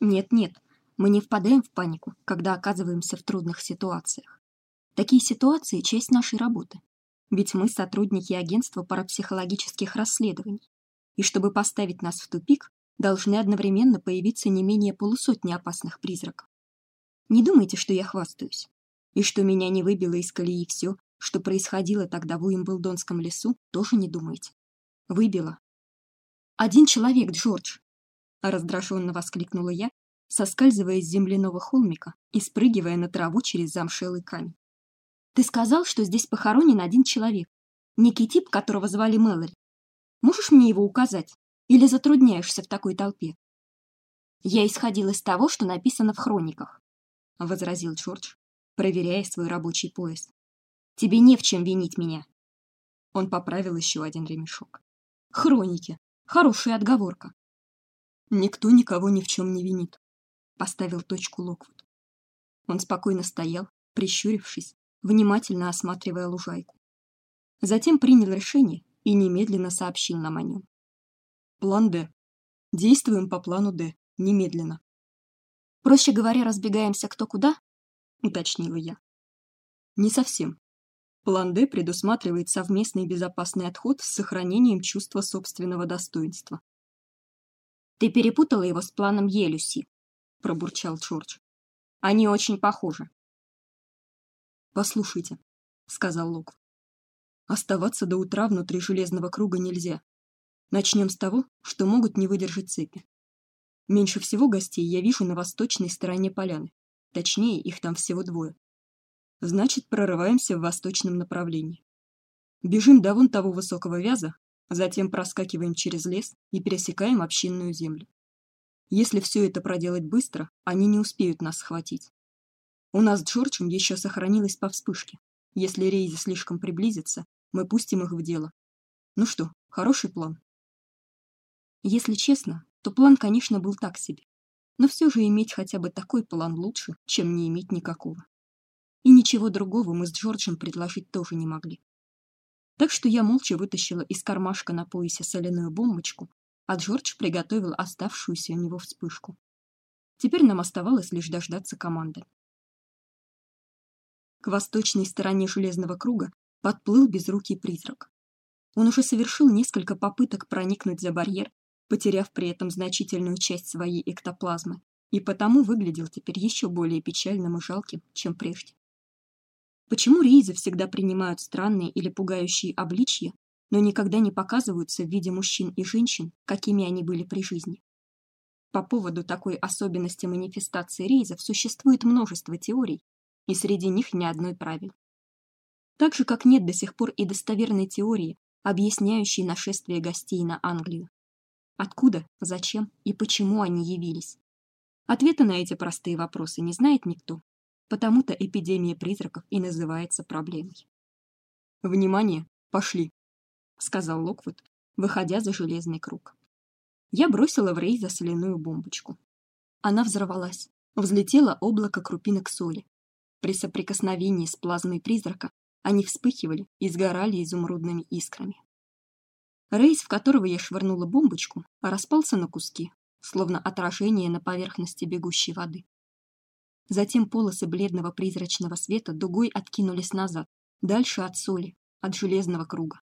Нет-нет, мы не впадаем в панику, когда оказываемся в трудных ситуациях. Такие ситуации часть нашей работы. Ведь мы сотрудники агентства парапсихологических расследований. И чтобы поставить нас в тупик, должны одновременно появиться не менее полусотни опасных призраков. Не думайте, что я хвастаюсь, и что меня не выбило из колеи все, что происходило тогда в Уимблдонском лесу, тоже не думайте. Выбило. Один человек, Джордж, раздраженно воскликнула я, соскальзывая с земляного холмика и спрыгивая на траву через замшелый камень. Ты сказал, что здесь похоронен один человек, некий тип, которого звали Мэлори. Можешь мне его указать или затрудняешься в такой толпе? Я исходил из того, что написано в хрониках, возразил Джордж, проверяя свой рабочий пояс. Тебе не в чем винить меня. Он поправил еще один ремешок. Хроники. Хорошая отговорка. Никто никого ни в чем не винит, поставил точку Локвуд. Он спокойно стоял, прищурившись, внимательно осматривая лужайку. Затем принял решение и немедленно сообщил нам о нем. План Д. Действуем по плану Д, немедленно. Проще говоря, разбегаемся кто куда, уточнила я. Не совсем. План Д предусматривает совместный безопасный отход с сохранением чувства собственного достоинства. Ты перепутала его с планом Елюси, пробурчал Джордж. Они очень похожи. Послушайте, сказал Лок. Оставаться до утра внутри железного круга нельзя. Начнем с того, что могут не выдержать цепи. Меньше всего гостей я вижу на восточной стороне поляны. Точнее, их там всего двое. Значит, прорываемся в восточном направлении. Бежим до вон того высокого вяза, Затем проскакиваем через лес и пересекаем общинную землю. Если все это проделать быстро, они не успеют нас схватить. У нас с Джорджем еще сохранилось по вспышке. Если рейзи слишком приблизится, мы пустим их в дело. Ну что, хороший план. Если честно, то план, конечно, был так себе. Но все же иметь хотя бы такой план лучше, чем не иметь никакого. И ничего другого мы с Джорджем предложить тоже не могли. Так что я молча вытащила из кармашка на поясе соляную бомбочку, а Джордж приготовил оставшуюся у него вспышку. Теперь нам оставалось лишь дождаться команды. К восточной стороне железного круга подплыл безрукий призрак. Он уже совершил несколько попыток проникнуть за барьер, потеряв при этом значительную часть своей эктоплазмы, и потому выглядел теперь еще более печальным и жалким, чем прежде. Почему рейзы всегда принимают странные или пугающие обличья, но никогда не показываются в виде мужчин и женщин, какими они были при жизни? По поводу такой особенности манифестации рейзов существует множество теорий, и среди них ни одной правильной. Так же как нет до сих пор и достоверной теории, объясняющей нашествие гостей на Англию. Откуда, зачем и почему они явились? Ответа на эти простые вопросы не знает никто. Потому-то эпидемия призраков и называется проблемой. Внимание, пошли, сказал Локвуд, выходя за железный круг. Я бросила в Рейза соляную бомбочку. Она взорвалась. Взлетело облако крупинок соли. При соприкосновении с плазмой призрака они вспыхивали и сгорали изумрудными искрами. Рейс, в которого я швырнула бомбочку, распался на куски, словно отражение на поверхности бегущей воды. Затем полосы бледного призрачного света дугой откинулись назад, дальше от соли, от железного круга.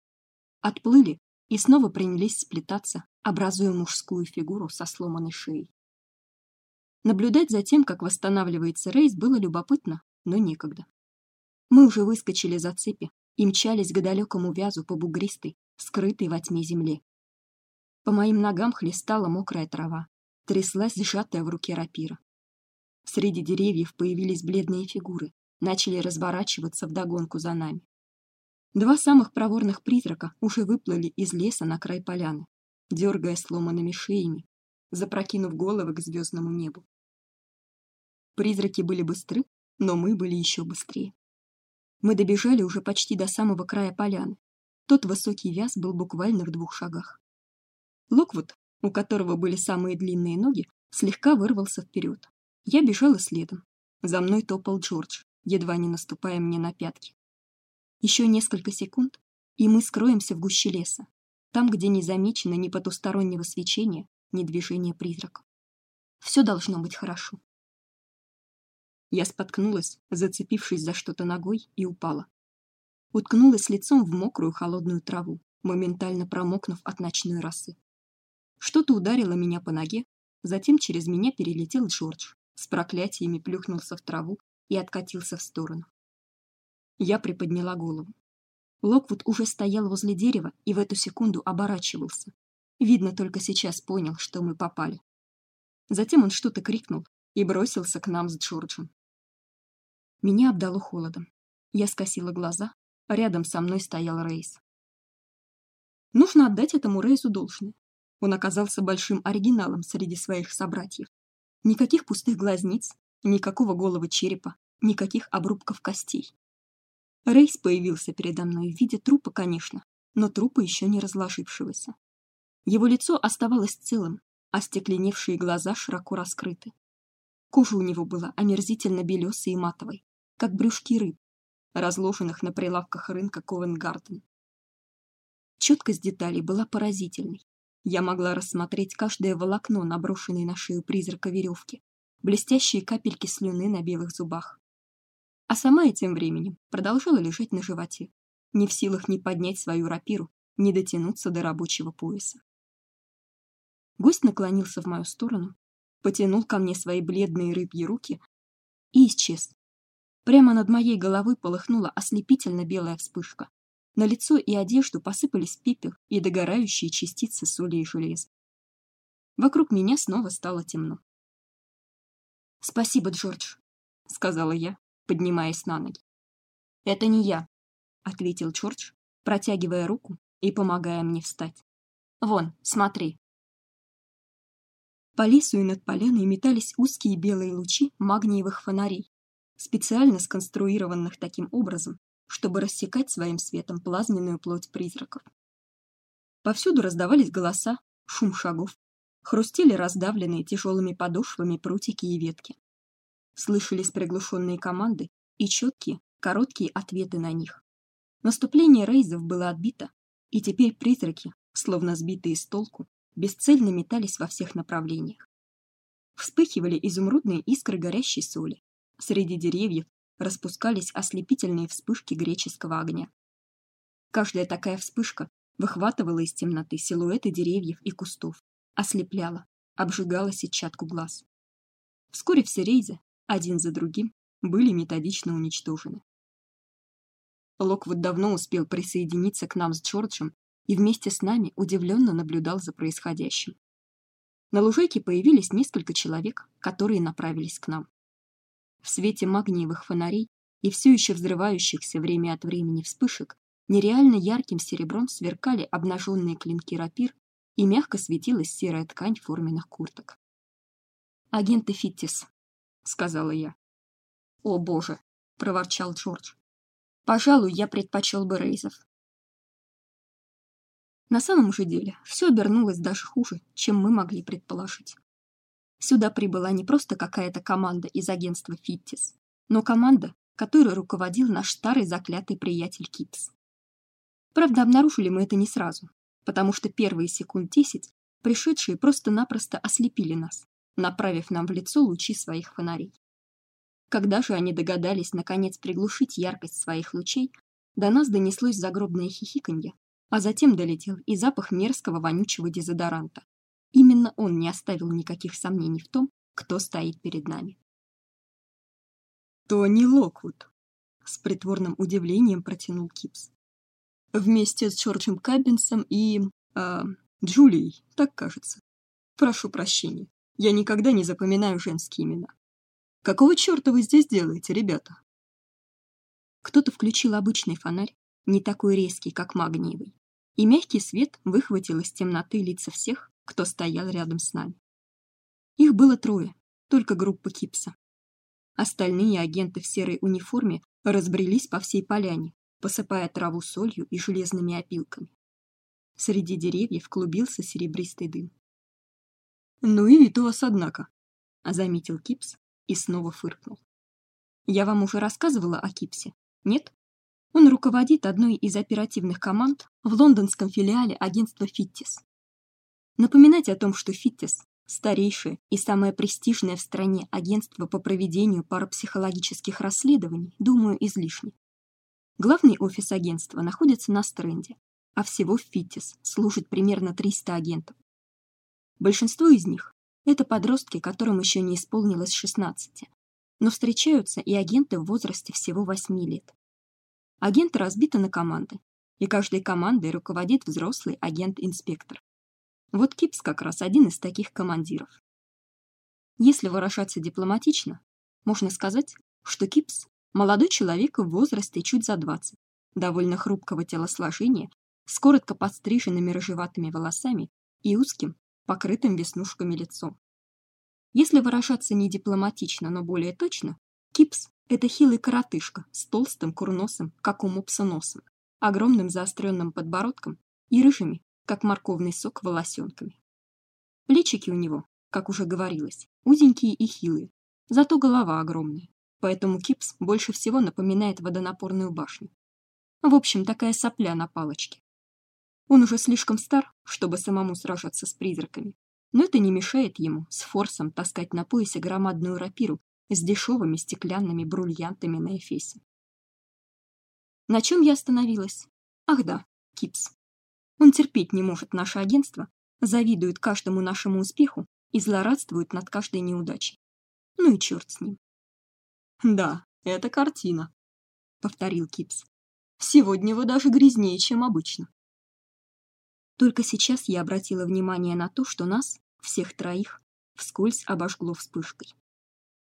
Отплыли и снова принялись сплетаться, образуя мужскую фигуру со сломанной шеей. Наблюдать за тем, как восстанавливается Рейс, было любопытно, но некогда. Мы уже выскочили за цепи и мчались к далекому вязу по бугристой, скрытой во тьме земле. По моим ногам хлестала мокрая трава, тряслась сжатая в руке рапира. Среди деревьев появились бледные фигуры, начали разворачиваться в догонку за нами. Два самых проворных призрака уже выплыли из леса на край поляны, дергая сломанными шеями, запрокинув головы к звездному небу. Призраки были быстры, но мы были еще быстрее. Мы добежали уже почти до самого края поляны. Тот высокий вяз был буквально в двух шагах. Локвуд, у которого были самые длинные ноги, слегка вырвался вперед. Я бежала следом. За мной топал Джордж, едва не наступая мне на пятки. Еще несколько секунд, и мы скроемся в гуще леса, там, где не замечено ни потустороннего свечения, ни движения призраков. Все должно быть хорошо. Я споткнулась, зацепившись за что-то ногой, и упала. Уткнулась лицом в мокрую холодную траву, моментально промокнув от ночной росы. Что-то ударило меня по ноге, затем через меня перелетел Джордж, с проклятиями плюхнулся в траву и откатился в сторону. Я приподняла голову. Локвуд уже стоял возле дерева и в эту секунду оборачивался. Видно, только сейчас понял, что мы попали. Затем он что-то крикнул и бросился к нам с Джорджем. Меня обдало холодом. Я скосила глаза. Рядом со мной стоял Рейс. Нужно отдать этому Рейсу должное. Он оказался большим оригиналом среди своих собратьев. Никаких пустых глазниц, никакого голого черепа, никаких обрубков костей. Рейс появился передо мной в виде трупа, конечно, но трупа еще не разложившегося. Его лицо оставалось целым, а стекленевшие глаза широко раскрыты. Кожа у него была омерзительно белесой и матовой, как брюшки рыб, разложенных на прилавках рынка Ковенгарден. Четкость деталей была поразительной. Я могла рассмотреть каждое волокно наброшенной на шею призрака веревки, блестящие капельки слюны на белых зубах. А сама я тем временем продолжала лежать на животе, не в силах ни поднять свою рапиру, ни дотянуться до рабочего пояса. Гость наклонился в мою сторону, потянул ко мне свои бледные рыбьи руки и исчез. Прямо над моей головой полыхнула ослепительно белая вспышка. На лицо и одежду посыпались пепел и догорающие частицы соли и железа. Вокруг меня снова стало темно. Спасибо, Джордж, сказала я, поднимаясь на ноги. Это не я, ответил Джордж, протягивая руку и помогая мне встать. Вон, смотри. По лесу и над поляной метались узкие белые лучи магниевых фонарей, специально сконструированных таким образом, чтобы рассекать своим светом плазменную плоть призраков. Повсюду раздавались голоса, шум шагов, хрустели раздавленные тяжелыми подошвами прутики и ветки. Слышались приглушенные команды и четкие, короткие ответы на них. Наступление рейзов было отбито, и теперь призраки, словно сбитые с толку, бесцельно метались во всех направлениях. Вспыхивали изумрудные искры горящей соли. Среди деревьев распускались ослепительные вспышки греческого огня. Каждая такая вспышка выхватывала из темноты силуэты деревьев и кустов, ослепляла, обжигала сетчатку глаз. Вскоре все рейзы, один за другим, были методично уничтожены. Локвуд давно успел присоединиться к нам с Джорджем и вместе с нами удивленно наблюдал за происходящим. На лужайке появились несколько человек, которые направились к нам. В свете магниевых фонарей и все еще взрывающихся время от времени вспышек нереально ярким серебром сверкали обнаженные клинки рапир и мягко светилась серая ткань форменных курток. Агенты Фиттис, сказала я. О, боже, проворчал Джордж. Пожалуй, я предпочел бы Рейзов. На самом же деле, все обернулось даже хуже, чем мы могли предположить. Сюда прибыла не просто какая-то команда из агентства Фиттис, но команда, которой руководил наш старый заклятый приятель Кипс. Правда, обнаружили мы это не сразу, потому что первые секунд десять пришедшие просто-напросто ослепили нас, направив нам в лицо лучи своих фонарей. Когда же они догадались наконец приглушить яркость своих лучей, до нас донеслось загробное хихиканье, а затем долетел и запах мерзкого вонючего дезодоранта. Именно он не оставил никаких сомнений в том, кто стоит перед нами. Тони Локвуд, с притворным удивлением протянул Кипс. Вместе с Джорджем Каббинсом и э, Джулией, так кажется. Прошу прощения, я никогда не запоминаю женские имена. Какого чёрта вы здесь делаете, ребята? Кто-то включил обычный фонарь, не такой резкий, как магниевый, и мягкий свет выхватил из темноты лица всех, кто стоял рядом с нами. Их было трое, только группа Кипса. Остальные агенты в серой униформе разбрелись по всей поляне, посыпая траву солью и железными опилками. Среди деревьев клубился серебристый дым. Ну и у вас, однако, заметил Кипс и снова фыркнул. Я вам уже рассказывала о Кипсе, нет? Он руководит одной из оперативных команд в лондонском филиале агентства Фиттис. Напоминать о том, что Фиттис старейшее и самое престижное в стране агентство по проведению парапсихологических расследований, думаю, излишне. Главный офис агентства находится на Стренде, а всего в Фиттис служит примерно 300 агентов. Большинство из них это подростки, которым еще не исполнилось 16. Но встречаются и агенты в возрасте всего 8 лет. Агенты разбиты на команды, и каждой командой руководит взрослый агент-инспектор. Вот Кипс как раз один из таких командиров. Если выражаться дипломатично, можно сказать, что Кипс молодой человек в возрасте чуть за 20, довольно хрупкого телосложения, с коротко подстриженными рыжеватыми волосами и узким, покрытым веснушками лицом. Если выражаться не дипломатично, но более точно, Кипс это хилый коротышка с толстым курносым, как у мопса носом, огромным заостренным подбородком и рыжими, как морковный сок, волосенками. Плечики у него, как уже говорилось, узенькие и хилые, зато голова огромная. Поэтому Кипс больше всего напоминает водонапорную башню. В общем, такая сопля на палочке. Он уже слишком стар, чтобы самому сражаться с призраками, но это не мешает ему с форсом таскать на поясе громадную рапиру с дешевыми стеклянными бриллиантами на эфесе. На чем я остановилась? Ах да, Кипс. Он терпеть не может наше агентство, завидует каждому нашему успеху и злорадствует над каждой неудачей. Ну и черт с ним. Да, это картина, повторил Кипс. Сегодня вы даже грязнее, чем обычно. Только сейчас я обратила внимание на то, что нас, всех троих, вскользь обожгло вспышкой.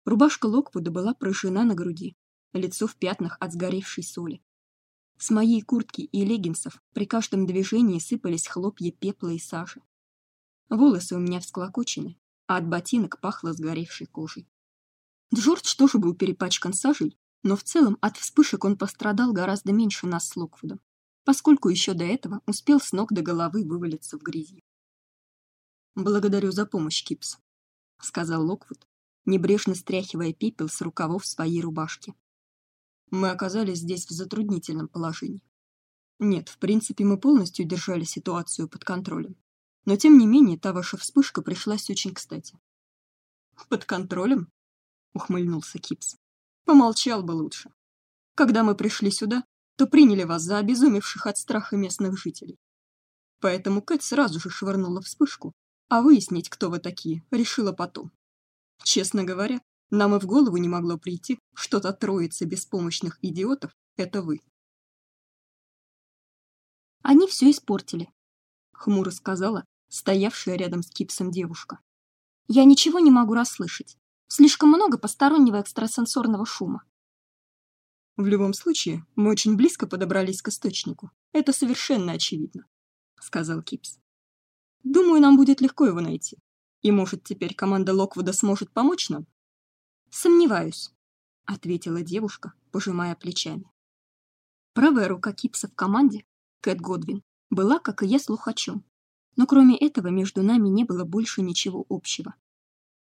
Рубашка Локвуда была прожжена на груди, лицо в пятнах от сгоревшей соли. С моей куртки и леггинсов при каждом движении сыпались хлопья пепла и сажи. Волосы у меня всклокочены, а от ботинок пахло сгоревшей кожей. Джордж тоже был перепачкан сажей, но в целом от вспышек он пострадал гораздо меньше нас с Локвудом, поскольку еще до этого успел с ног до головы вывалиться в грязи. Благодарю за помощь, Кипс, сказал Локвуд, небрежно стряхивая пепел с рукавов своей рубашки. Мы оказались здесь в затруднительном положении. Нет, в принципе, мы полностью держали ситуацию под контролем. Но тем не менее, та ваша вспышка пришлась очень кстати. Под контролем? ухмыльнулся Кипс. Помолчал бы лучше. Когда мы пришли сюда, то приняли вас за обезумевших от страха местных жителей. Поэтому Кэт сразу же швырнула вспышку, а выяснить, кто вы такие, решила потом. Честно говоря, нам и в голову не могло прийти, что та троица беспомощных идиотов это вы. Они все испортили, хмуро сказала стоявшая рядом с Кипсом девушка. Я ничего не могу расслышать. Слишком много постороннего экстрасенсорного шума. В любом случае, мы очень близко подобрались к источнику. Это совершенно очевидно, сказал Кипс. Думаю, нам будет легко его найти. И может, теперь команда Локвуда сможет помочь нам? Сомневаюсь, ответила девушка, пожимая плечами. Правая рука Кипса в команде, Кэт Годвин, была, как и я, слухачом. Но кроме этого между нами не было больше ничего общего.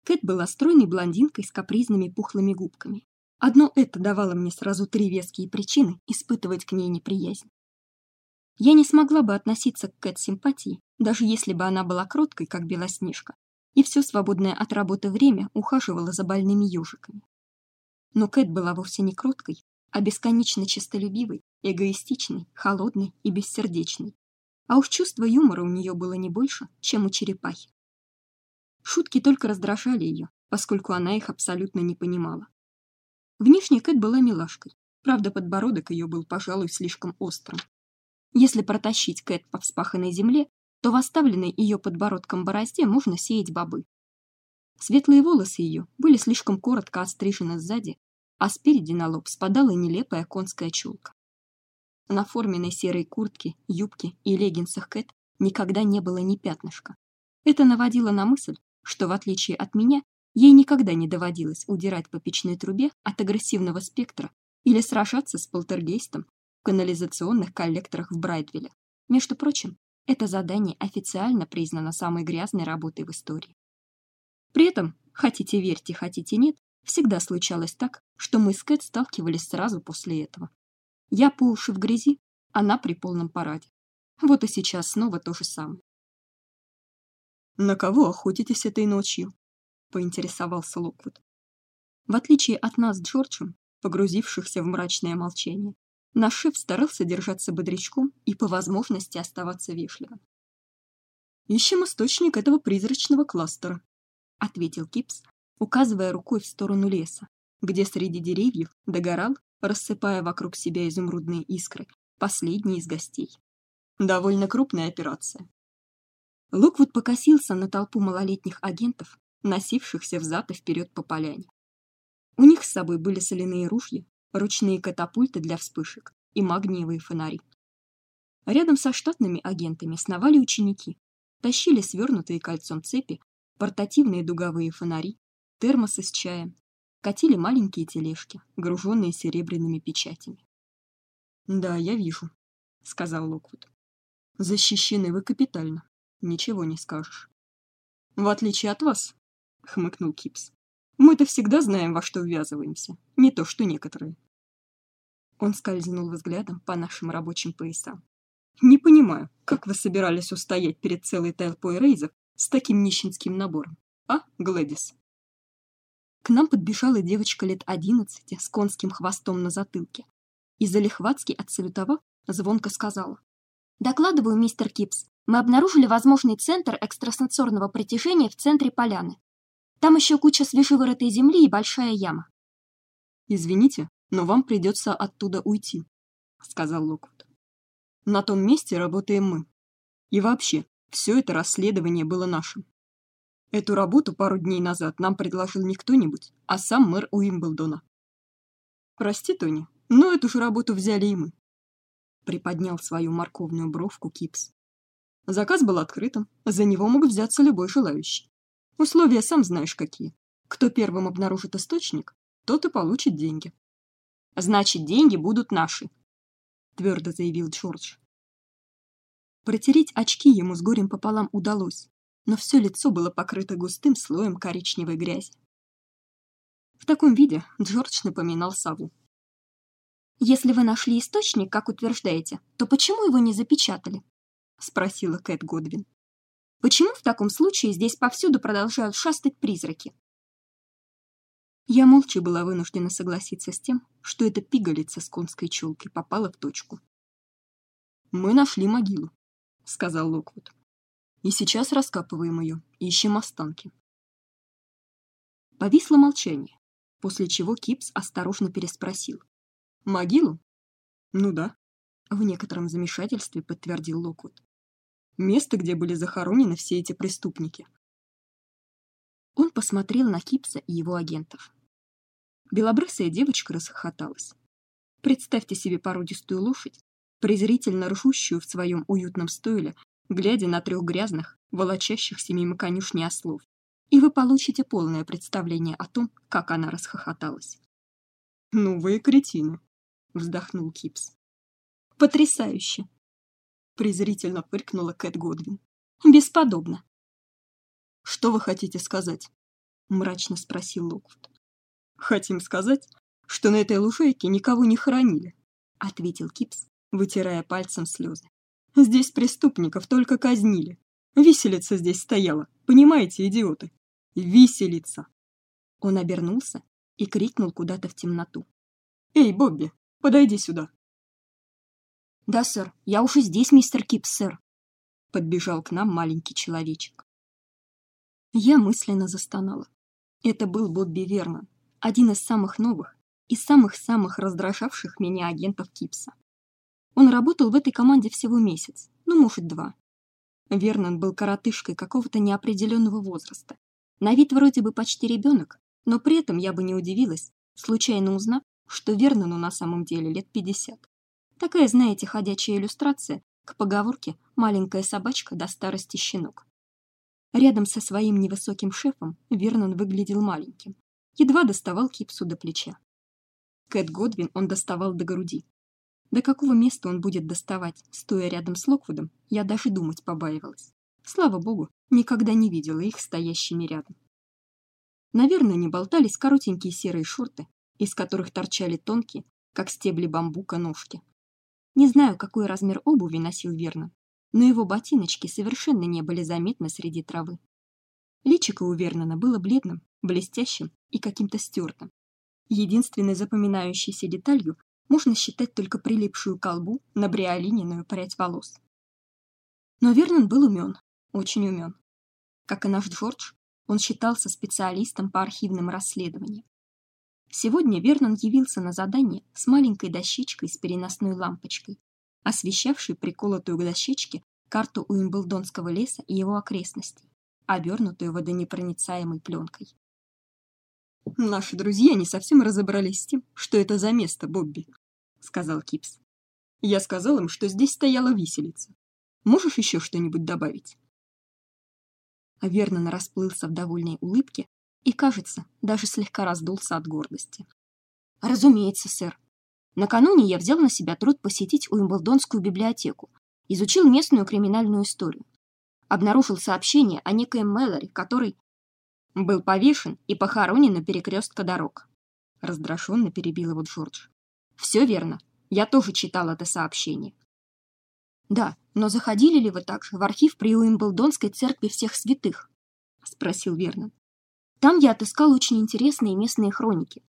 Кэт была стройной блондинкой с капризными пухлыми губками. Одно это давало мне сразу три веские причины испытывать к ней неприязнь. Я не смогла бы относиться к Кэт симпатией, даже если бы она была кроткой, как Белоснежка, и все свободное от работы время ухаживала за больными ежиками. Но Кэт была вовсе не кроткой, а бесконечно честолюбивой, эгоистичной, холодной и бессердечной. А уж чувство юмора у нее было не больше, чем у черепахи. Шутки только раздражали ее, поскольку она их абсолютно не понимала. Внешне Кэт была милашкой. Правда, подбородок ее был, пожалуй, слишком острым. Если протащить Кэт по вспаханной земле, то в оставленной ее подбородком борозде можно сеять бобы. Светлые волосы ее были слишком коротко острижены сзади, а спереди на лоб спадала нелепая конская чулка. На форменной серой куртке, юбке и леггинсах Кэт никогда не было ни пятнышка. Это наводило на мысль, что в отличие от меня, ей никогда не доводилось удирать по печной трубе от агрессивного спектра или сражаться с полтергейстом в канализационных коллекторах в Брайтвилле. Между прочим, это задание официально признано самой грязной работой в истории. При этом, хотите верьте, хотите нет, всегда случалось так, что мы с Кэт сталкивались сразу после этого. Я по уши в грязи, она при полном параде. Вот и сейчас снова то же самое. На кого охотитесь этой ночью? поинтересовался Локвуд. В отличие от нас с Джорджем, погрузившихся в мрачное молчание, наш шеф старался держаться бодрячком и по возможности оставаться вежливым. Ищем источник этого призрачного кластера, ответил Кипс, указывая рукой в сторону леса, где среди деревьев догорал, рассыпая вокруг себя изумрудные искры, последний из гостей. Довольно крупная операция. Луквуд покосился на толпу малолетних агентов, носившихся взад и вперед по поляне. У них с собой были соляные ружья, ручные катапульты для вспышек и магниевые фонари. Рядом со штатными агентами сновали ученики, тащили свернутые кольцом цепи, портативные дуговые фонари, термосы с чаем, катили маленькие тележки, груженные серебряными печатями. "Да, я вижу", сказал Локвуд. "Защищены вы капитально ничего не скажешь. В отличие от вас, хмыкнул Кипс. Мы-то всегда знаем, во что ввязываемся, не то что некоторые. Он скользнул взглядом по нашим рабочим поясам. Не понимаю, как вы собирались устоять перед целой толпой рейзов с таким нищенским набором, а, Глэдис? К нам подбежала девочка лет одиннадцати с конским хвостом на затылке и залихватски отсалютовав, звонко сказала: "Докладываю, мистер Кипс мы обнаружили возможный центр экстрасенсорного притяжения в центре поляны. Там еще куча свежевырытой земли и большая яма. Извините, но вам придется оттуда уйти, сказал Локвуд. На том месте работаем мы. И вообще, все это расследование было нашим. Эту работу пару дней назад нам предложил не кто-нибудь, а сам мэр Уимблдона. Прости, Тони, но эту же работу взяли и мы. Приподнял свою морковную бровку Кипс. Заказ был открытым, за него мог взяться любой желающий. Условия сам знаешь какие. Кто первым обнаружит источник, тот и получит деньги. Значит, деньги будут наши, твердо заявил Джордж. Протереть очки ему с горем пополам удалось, но все лицо было покрыто густым слоем коричневой грязи. В таком виде Джордж напоминал сову. Если вы нашли источник, как утверждаете, то почему его не запечатали? спросила Кэт Годвин. Почему в таком случае здесь повсюду продолжают шастать призраки? Я молча была вынуждена согласиться с тем, что эта пигалица с конской чулкой попала в точку. Мы нашли могилу, сказал Локвуд. И сейчас раскапываем ее, ищем останки. Повисло молчание, после чего Кипс осторожно переспросил: "Могилу?" "Ну да", в некотором замешательстве подтвердил Локвуд место, где были захоронены все эти преступники. Он посмотрел на Кипса и его агентов. Белобрысая девочка расхохоталась. Представьте себе породистую лошадь, презрительно ржущую в своем уютном стойле, глядя на трех грязных, волочащихся мимо конюшни ослов, и вы получите полное представление о том, как она расхохоталась. «Ну вы кретины», — вздохнул Кипс. «Потрясающе!» Презрительно фыркнула Кэт Годвин. Бесподобно. Что вы хотите сказать? мрачно спросил Локвуд. Хотим сказать, что на этой лужайке никого не хоронили, ответил Кипс, вытирая пальцем слезы. Здесь преступников только казнили. Виселица здесь стояла, понимаете, идиоты? Виселица. Он обернулся и крикнул куда-то в темноту. Эй, Бобби, подойди сюда. Да, сэр. Я уже здесь, мистер Кипс, сэр. Подбежал к нам маленький человечек. Я мысленно застонала. Это был Бобби Вернон, один из самых новых и самых-самых раздражавших меня агентов Кипса. Он работал в этой команде всего месяц, ну, может, два. Вернон был коротышкой какого-то неопределенного возраста. На вид вроде бы почти ребенок, но при этом я бы не удивилась, случайно узнав, что Вернону на самом деле лет пятьдесят. Такая, знаете, ходячая иллюстрация к поговорке «маленькая собачка до старости щенок». Рядом со своим невысоким шефом Вернон выглядел маленьким, едва доставал кипсу до плеча. Кэт Годвин он доставал до груди. До какого места он будет доставать, стоя рядом с Локвудом, я даже думать побаивалась. Слава богу, никогда не видела их стоящими рядом. Наверное, не болтались коротенькие серые шорты, из которых торчали тонкие, как стебли бамбука, ножки. Не знаю, какой размер обуви носил Вернон, но его ботиночки совершенно не были заметны среди травы. Личико у Вернона было бледным, блестящим и каким-то стертым. Единственной запоминающейся деталью можно считать только прилипшую к колбу набриолиненную прядь волос. Но Вернон был умен, очень умен. Как и наш Джордж, он считался специалистом по архивным расследованиям. Сегодня Вернон явился на задание с маленькой дощечкой с переносной лампочкой, освещавшей приколотую к дощечке карту Уимблдонского леса и его окрестностей, обернутую водонепроницаемой пленкой. Наши друзья не совсем разобрались с тем, что это за место, Бобби, сказал Кипс. Я сказал им, что здесь стояла виселица. Можешь еще что-нибудь добавить? Вернон расплылся в довольной улыбке и, кажется, даже слегка раздулся от гордости. Разумеется, сэр. Накануне я взял на себя труд посетить Уимблдонскую библиотеку, изучил местную криминальную историю. Обнаружил сообщение о некоем Мэлори, который был повешен и похоронен на перекрестке дорог. Раздраженно перебил его Джордж. Все верно. Я тоже читал это сообщение. Да, но заходили ли вы также в архив при Уимблдонской церкви всех святых? спросил Вернон. Там я отыскал очень интересные местные хроники.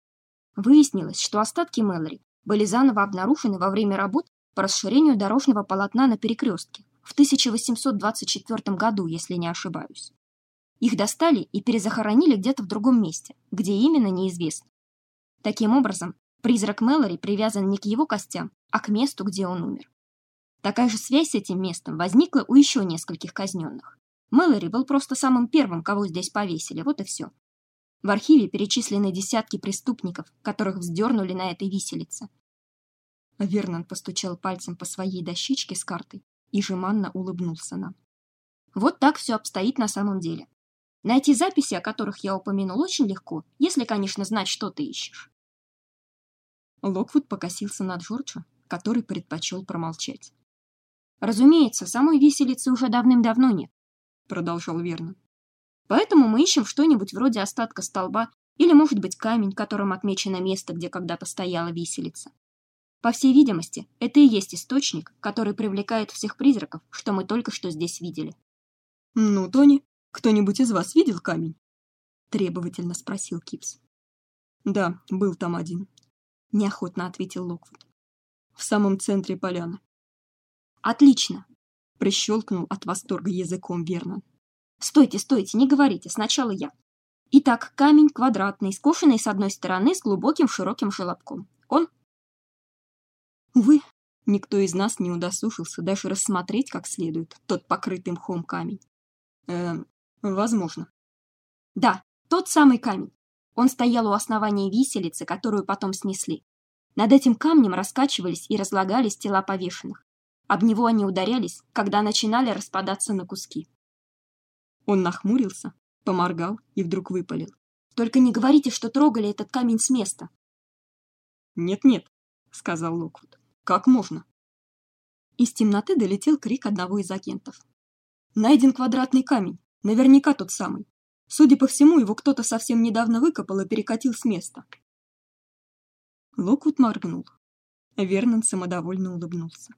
Выяснилось, что остатки Мэлори были заново обнаружены во время работ по расширению дорожного полотна на перекрестке в 1824 году, если не ошибаюсь. Их достали и перезахоронили где-то в другом месте, где именно неизвестно. Таким образом, призрак Мэлори привязан не к его костям, а к месту, где он умер. Такая же связь с этим местом возникла у еще нескольких казненных. Мэлори был просто самым первым, кого здесь повесили, вот и все. В архиве перечислены десятки преступников, которых вздернули на этой виселице. Вернон постучал пальцем по своей дощечке с картой и жеманно улыбнулся нам. Вот так все обстоит на самом деле. Найти записи, о которых я упомянул, очень легко, если, конечно, знать, что ты ищешь. Локвуд покосился на Джорджа, который предпочел промолчать. Разумеется, самой виселицы уже давным-давно нет, продолжал Вернон. Поэтому мы ищем что-нибудь вроде остатка столба или, может быть, камень, которым отмечено место, где когда-то стояла виселица. По всей видимости, это и есть источник, который привлекает всех призраков, что мы только что здесь видели. Ну, Тони, кто-нибудь из вас видел камень? требовательно спросил Кипс. Да, был там один, неохотно ответил Локвуд. В самом центре поляны. Отлично, прищелкнул от восторга языком Вернон. Стойте, стойте, не говорите, сначала я. Итак, камень квадратный, скошенный с одной стороны с глубоким широким желобком. Он Увы, никто из нас не удосужился даже рассмотреть как следует тот покрытый мхом камень. Эм, возможно. Да, тот самый камень. Он стоял у основания виселицы, которую потом снесли. Над этим камнем раскачивались и разлагались тела повешенных. Об него они ударялись, когда начинали распадаться на куски. Он нахмурился, поморгал и вдруг выпалил: "Только не говорите, что трогали этот камень с места". "Нет-нет", сказал Локвуд. Как можно? Из темноты долетел крик одного из агентов. Найден квадратный камень, наверняка тот самый. Судя по всему, его кто-то совсем недавно выкопал и перекатил с места. Локвуд моргнул. Вернон самодовольно улыбнулся.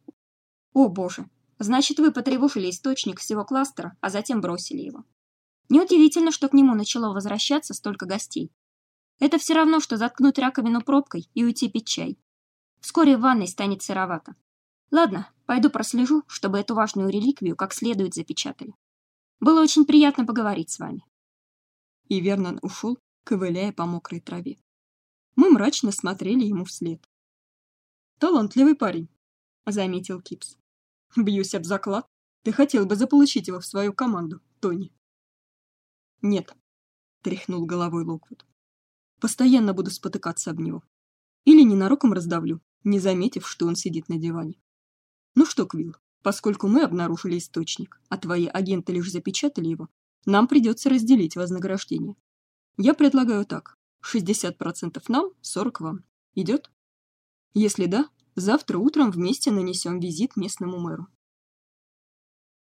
О, боже. Значит, вы потревожили источник всего кластера, а затем бросили его. Неудивительно, что к нему начало возвращаться столько гостей. Это все равно что заткнуть раковину пробкой и уйти пить чай. Вскоре в ванной станет сыровато. Ладно, пойду прослежу, чтобы эту важную реликвию как следует запечатали. Было очень приятно поговорить с вами. И Вернон ушел, ковыляя по мокрой траве. Мы мрачно смотрели ему вслед. Талантливый парень, заметил Кипс. Бьюсь об заклад, ты хотел бы заполучить его в свою команду, Тони. Нет, тряхнул головой Локвуд. Постоянно буду спотыкаться об него. Или ненароком раздавлю, не заметив, что он сидит на диване. Ну что, Квилл, поскольку мы обнаружили источник, а твои агенты лишь запечатали его, нам придется разделить вознаграждение. Я предлагаю так: 60% нам, 40 вам. Идет? Если да, завтра утром вместе нанесем визит местному мэру.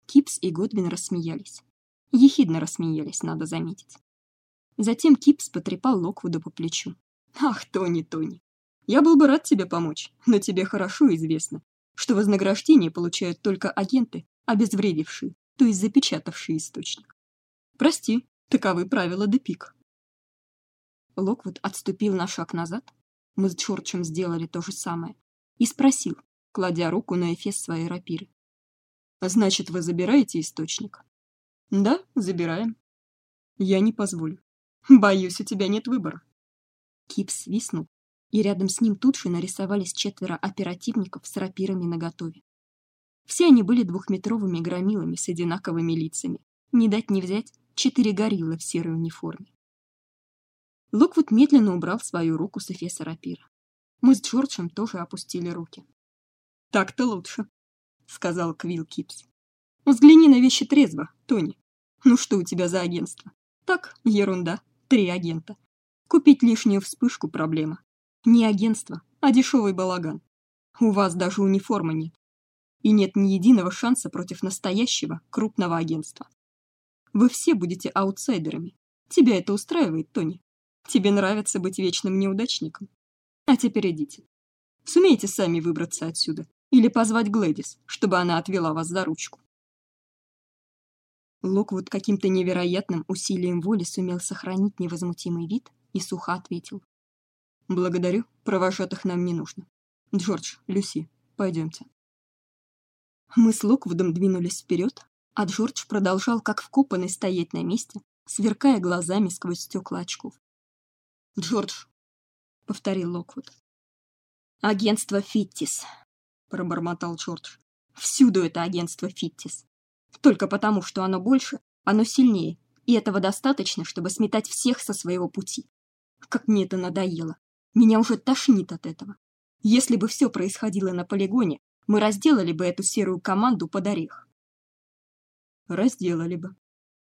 Кипс и Годвин рассмеялись. Ехидно рассмеялись, надо заметить. Затем Кипс потрепал Локвуда по плечу. Ах, Тони, Тони, я был бы рад тебе помочь, но тебе хорошо известно, что вознаграждение получают только агенты, обезвредившие, то есть запечатавшие источник. Прости, Таковы правила Депик. Локвуд отступил на шаг назад. Мы с Джорджем сделали то же самое и спросил, кладя руку на эфес своей рапиры: "Значит, вы забираете источник?" "Да, забираем." "Я не позволю. Боюсь, у тебя нет выбора." Кип свистнул, и рядом с ним тут же нарисовались четверо оперативников с рапирами наготове. Все они были двухметровыми громилами с одинаковыми лицами. Не дать не взять четыре гориллы в серой униформе. Локвуд медленно убрал свою руку с эфеса рапира. Мы с Джорджем тоже опустили руки. Так-то лучше, сказал Квилл Кипс. Взгляни на вещи трезво, Тони. Ну что у тебя за агентство? Так, ерунда. Три агента. Купить лишнюю вспышку проблема. Не агентство, а дешевый балаган. У вас даже униформы нет и нет ни единого шанса против настоящего крупного агентства. Вы все будете аутсайдерами. Тебя это устраивает, Тони? Тебе нравится быть вечным неудачником? А теперь идите. Сумеете сами выбраться отсюда или позвать Глэдис, чтобы она отвела вас за ручку. Локвуд каким-то невероятным усилием воли сумел сохранить невозмутимый вид и сухо ответил: "Благодарю, провожатых нам не нужно. Джордж, Люси, пойдемте. Мы с Локвудом двинулись вперед, а Джордж продолжал как вкопанный стоять на месте, сверкая глазами сквозь стекла очков. "Джордж", повторил Локвуд. "Агентство Фиттис", пробормотал Джордж. "Всюду это агентство Фиттис. Только потому, что оно больше, оно сильнее, и этого достаточно, чтобы сметать всех со своего пути. Как мне это надоело. Меня уже тошнит от этого. Если бы все происходило на полигоне, мы разделали бы эту серую команду под орех. Разделали бы,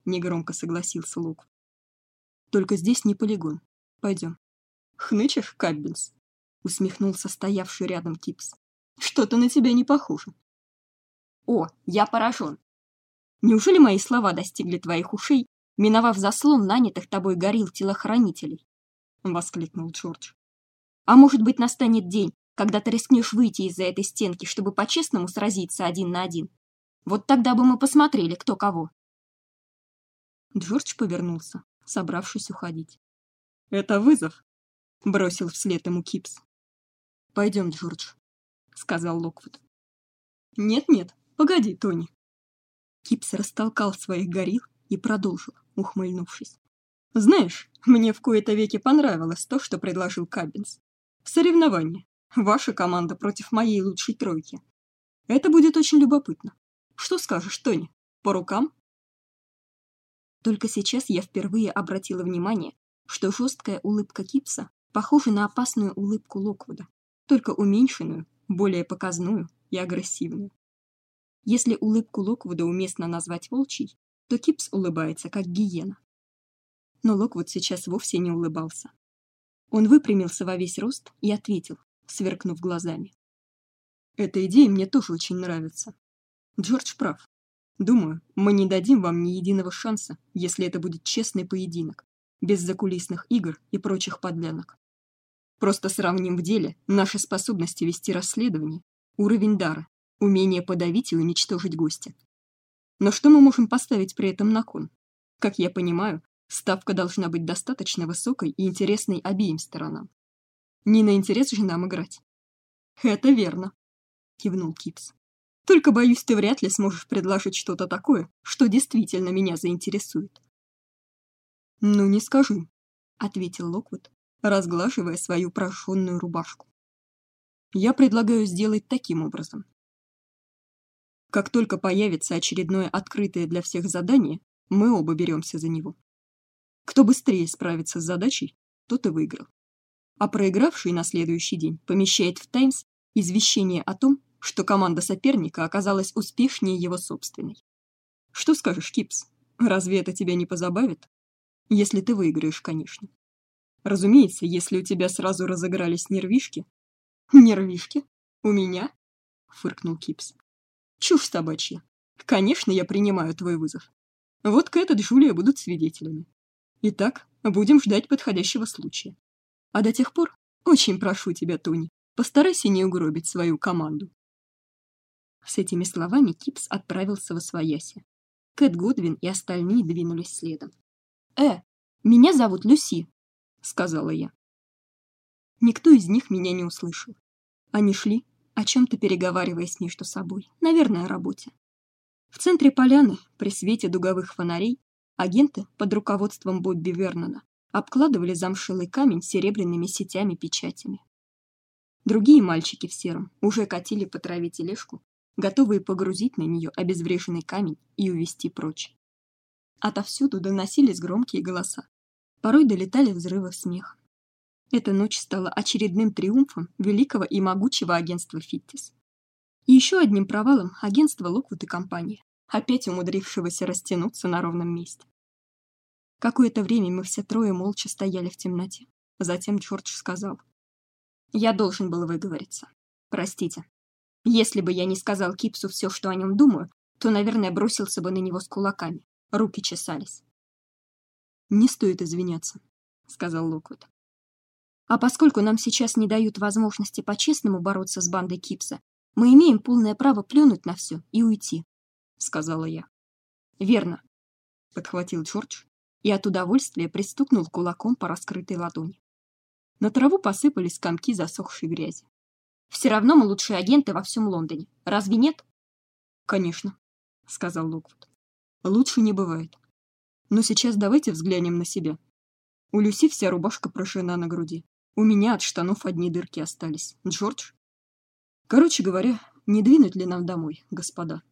негромко согласился Лук. Только здесь не полигон. Пойдем. Хнычешь, Каббинс? усмехнулся стоявший рядом Кипс. Что-то на тебя не похоже. О, я поражен. Неужели мои слова достигли твоих ушей, миновав заслон нанятых тобой горил телохранителей? воскликнул Джордж. А может быть, настанет день, когда ты рискнешь выйти из-за этой стенки, чтобы по-честному сразиться один на один. Вот тогда бы мы посмотрели, кто кого. Джордж повернулся, собравшись уходить. Это вызов, бросил вслед ему Кипс. Пойдем, Джордж, сказал Локвуд. Нет-нет, погоди, Тони. Кипс растолкал своих горил и продолжил, ухмыльнувшись. Знаешь, мне в кои-то веки понравилось то, что предложил Кабинс. Соревнование. Ваша команда против моей лучшей тройки. Это будет очень любопытно. Что скажешь, Тони? По рукам? Только сейчас я впервые обратила внимание, что жесткая улыбка Кипса похожа на опасную улыбку Локвуда, только уменьшенную, более показную и агрессивную. Если улыбку Локвуда уместно назвать волчьей, то Кипс улыбается как гиена. Но Локвуд сейчас вовсе не улыбался. Он выпрямился во весь рост и ответил, сверкнув глазами. Эта идея мне тоже очень нравится. Джордж прав. Думаю, мы не дадим вам ни единого шанса, если это будет честный поединок, без закулисных игр и прочих подлянок. Просто сравним в деле наши способности вести расследование, уровень дара, умение подавить и уничтожить гостя. Но что мы можем поставить при этом на кон? Как я понимаю, ставка должна быть достаточно высокой и интересной обеим сторонам. Не на интерес же нам играть. Это верно, кивнул Кипс. Только боюсь, ты вряд ли сможешь предложить что-то такое, что действительно меня заинтересует. Ну, не скажу, ответил Локвуд, разглаживая свою прожженную рубашку. Я предлагаю сделать таким образом. Как только появится очередное открытое для всех задание, мы оба беремся за него. Кто быстрее справится с задачей, тот и выиграл а проигравший на следующий день помещает в Таймс извещение о том, что команда соперника оказалась успешнее его собственной. Что скажешь, Кипс? Разве это тебя не позабавит? Если ты выиграешь, конечно. Разумеется, если у тебя сразу разыгрались нервишки. Нервишки? У меня? фыркнул Кипс. Чушь собачья. Конечно, я принимаю твой вызов. Вот Кэт и Джулия будут свидетелями. Итак, будем ждать подходящего случая. А до тех пор очень прошу тебя, Тони, постарайся не угробить свою команду. С этими словами Кипс отправился во свояси. Кэт Годвин и остальные двинулись следом. Э, меня зовут Люси, сказала я. Никто из них меня не услышал. Они шли, о чем то переговариваясь между собой, наверное, о работе. В центре поляны, при свете дуговых фонарей, агенты под руководством Бобби Вернона обкладывали замшелый камень серебряными сетями-печатями. Другие мальчики в сером уже катили по траве тележку, готовые погрузить на нее обезвреженный камень и увести прочь. Отовсюду доносились громкие голоса. Порой долетали взрывы смеха. Эта ночь стала очередным триумфом великого и могучего агентства Фиттис. И еще одним провалом агентства Локвуд и компания, опять умудрившегося растянуться на ровном месте. Какое-то время мы все трое молча стояли в темноте. Затем Джордж сказал: "Я должен был выговориться. Простите. Если бы я не сказал Кипсу все, что о нем думаю, то, наверное, бросился бы на него с кулаками. Руки чесались. Не стоит извиняться, сказал Локвуд. А поскольку нам сейчас не дают возможности по-честному бороться с бандой Кипса, мы имеем полное право плюнуть на все и уйти, сказала я. Верно, подхватил Джордж и от удовольствия пристукнул кулаком по раскрытой ладони. На траву посыпались комки засохшей грязи. Все равно мы лучшие агенты во всем Лондоне. Разве нет? Конечно, сказал Локвуд. Лучше не бывает. Но сейчас давайте взглянем на себя. У Люси вся рубашка прошита на груди. У меня от штанов одни дырки остались. Джордж. Короче говоря, не двинуть ли нам домой, господа?